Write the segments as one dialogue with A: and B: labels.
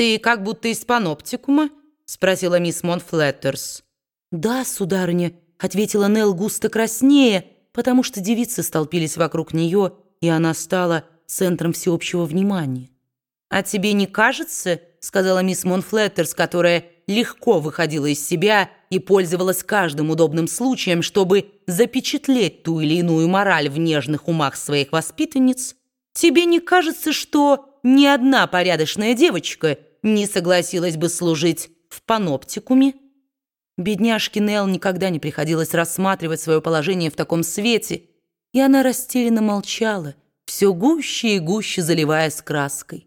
A: «Ты как будто из паноптикума?» — спросила мисс Монфлеттерс.
B: «Да, сударыня», — ответила Нелл, густо краснея, потому что девицы столпились вокруг нее, и она стала центром всеобщего внимания.
A: «А тебе не кажется, — сказала мисс Монфлеттерс, которая легко выходила из себя и пользовалась каждым удобным случаем, чтобы запечатлеть ту или иную мораль в нежных умах своих воспитанниц, тебе не кажется, что ни одна порядочная девочка не согласилась бы служить в паноптикуме?»
B: Бедняжке Нелл никогда не приходилось рассматривать свое положение в таком свете, и она растерянно молчала, все гуще и гуще заливаясь краской.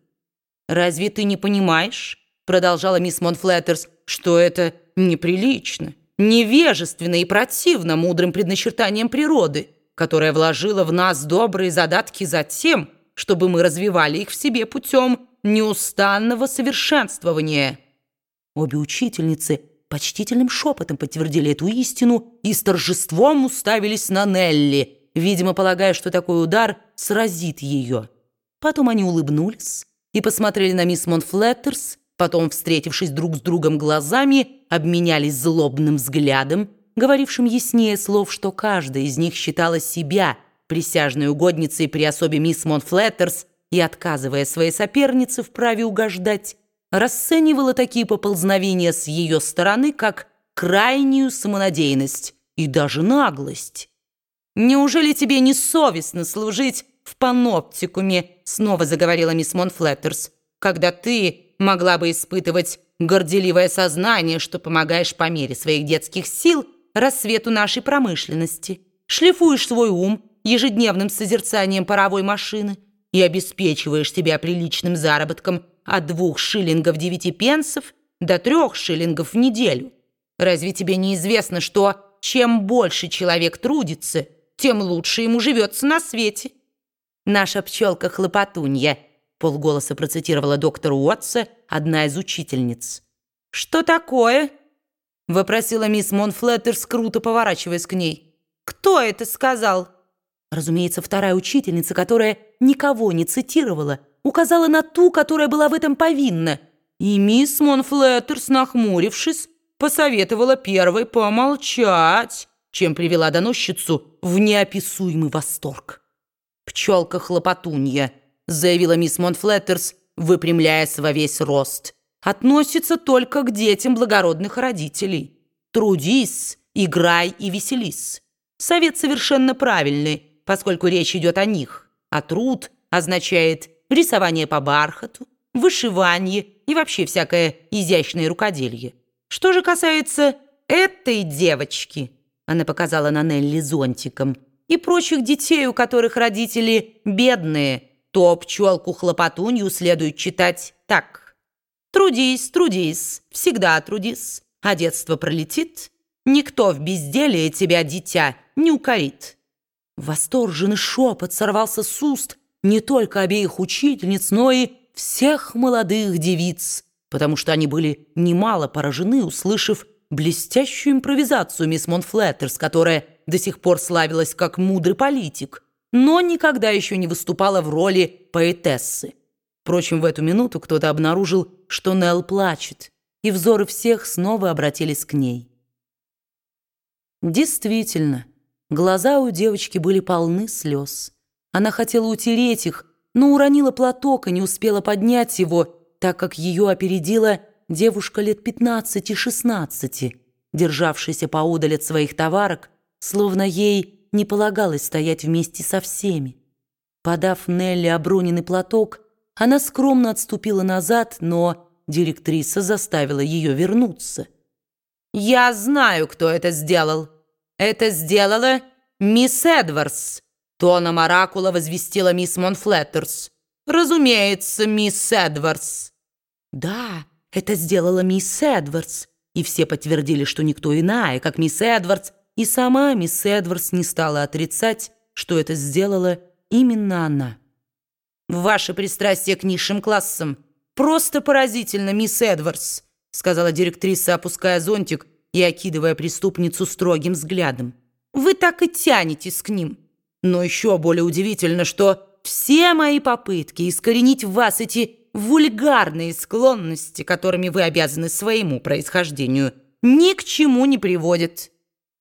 A: «Разве ты не понимаешь, — продолжала мисс Монфлеттерс, — что это неприлично, невежественно и противно мудрым предначертаниям природы, которая вложила в нас добрые задатки затем, чтобы мы развивали их в себе путем неустанного совершенствования?»
B: Обе учительницы — почтительным шепотом подтвердили эту истину и с торжеством уставились на Нелли, видимо, полагая, что такой удар сразит ее. Потом они улыбнулись и посмотрели на мисс Монфлеттерс, потом, встретившись друг с другом глазами, обменялись злобным взглядом, говорившим яснее слов, что каждая из них считала себя присяжной угодницей при особе мисс Монфлеттерс и, отказывая своей сопернице в праве угождать, расценивала такие поползновения с ее стороны как крайнюю самонадеянность и даже наглость. «Неужели тебе не совестно служить в паноптикуме?» снова заговорила мисс Монфлеттерс, «когда ты могла бы испытывать горделивое сознание, что помогаешь по мере своих детских сил рассвету нашей промышленности, шлифуешь свой ум ежедневным созерцанием паровой машины и обеспечиваешь себя приличным заработком от двух шиллингов девяти пенсов до трех шиллингов в неделю. Разве тебе не известно, что чем больше человек трудится, тем лучше ему живется на свете? Наша пчелка-хлопотунья, полголоса процитировала доктор Уотса, одна из учительниц. «Что такое?» — вопросила мисс Монфлеттерс, круто поворачиваясь к ней. «Кто это сказал?» Разумеется, вторая учительница, которая никого не цитировала, указала на ту, которая была в этом повинна. И мисс Монфлеттерс, нахмурившись, посоветовала первой помолчать, чем привела доносчицу в неописуемый восторг. «Пчелка-хлопотунья», — заявила мисс Монфлеттерс, выпрямляясь во весь рост, «относится только к детям благородных родителей. Трудись, играй и веселись. Совет совершенно правильный, поскольку речь идет о них, а труд означает рисование по бархату, вышивание и вообще всякое изящное рукоделье. Что же касается этой девочки, она показала на Нелли зонтиком, и прочих детей, у которых родители бедные, то пчелку-хлопотунью следует читать так. «Трудись, трудись, всегда трудись, а детство пролетит, никто в безделье тебя, дитя, не укорит». Восторженный шепот сорвался с уст не только обеих учительниц, но и всех молодых девиц, потому что они были немало поражены, услышав блестящую импровизацию мисс Монфлеттерс, которая до сих пор славилась как мудрый политик, но никогда еще не выступала в роли поэтессы. Впрочем, в эту минуту кто-то обнаружил, что Нелл плачет, и взоры всех снова обратились к ней. Действительно, Глаза у девочки были полны слез. Она хотела утереть их, но уронила платок и не успела поднять его, так как ее опередила девушка лет 15-16, державшаяся поодаль от своих товарок, словно ей не полагалось стоять вместе со всеми. Подав Нелли оброненный платок, она скромно отступила назад, но директриса заставила ее вернуться. «Я знаю, кто это сделал», «Это сделала мисс Эдвардс», — тоном оракула возвестила мисс Монфлеттерс. «Разумеется, мисс Эдвардс». «Да, это сделала мисс Эдвардс», и все подтвердили, что не кто иная, как мисс Эдвардс, и сама мисс Эдвардс не стала отрицать, что это сделала именно она.
A: «Ваше пристрастие к низшим классам просто поразительно, мисс Эдвардс», сказала директриса, опуская зонтик и окидывая преступницу строгим взглядом. «Вы так и тянетесь к ним. Но еще более удивительно, что все мои попытки искоренить в вас эти вульгарные склонности, которыми вы обязаны своему происхождению, ни к чему не приводят.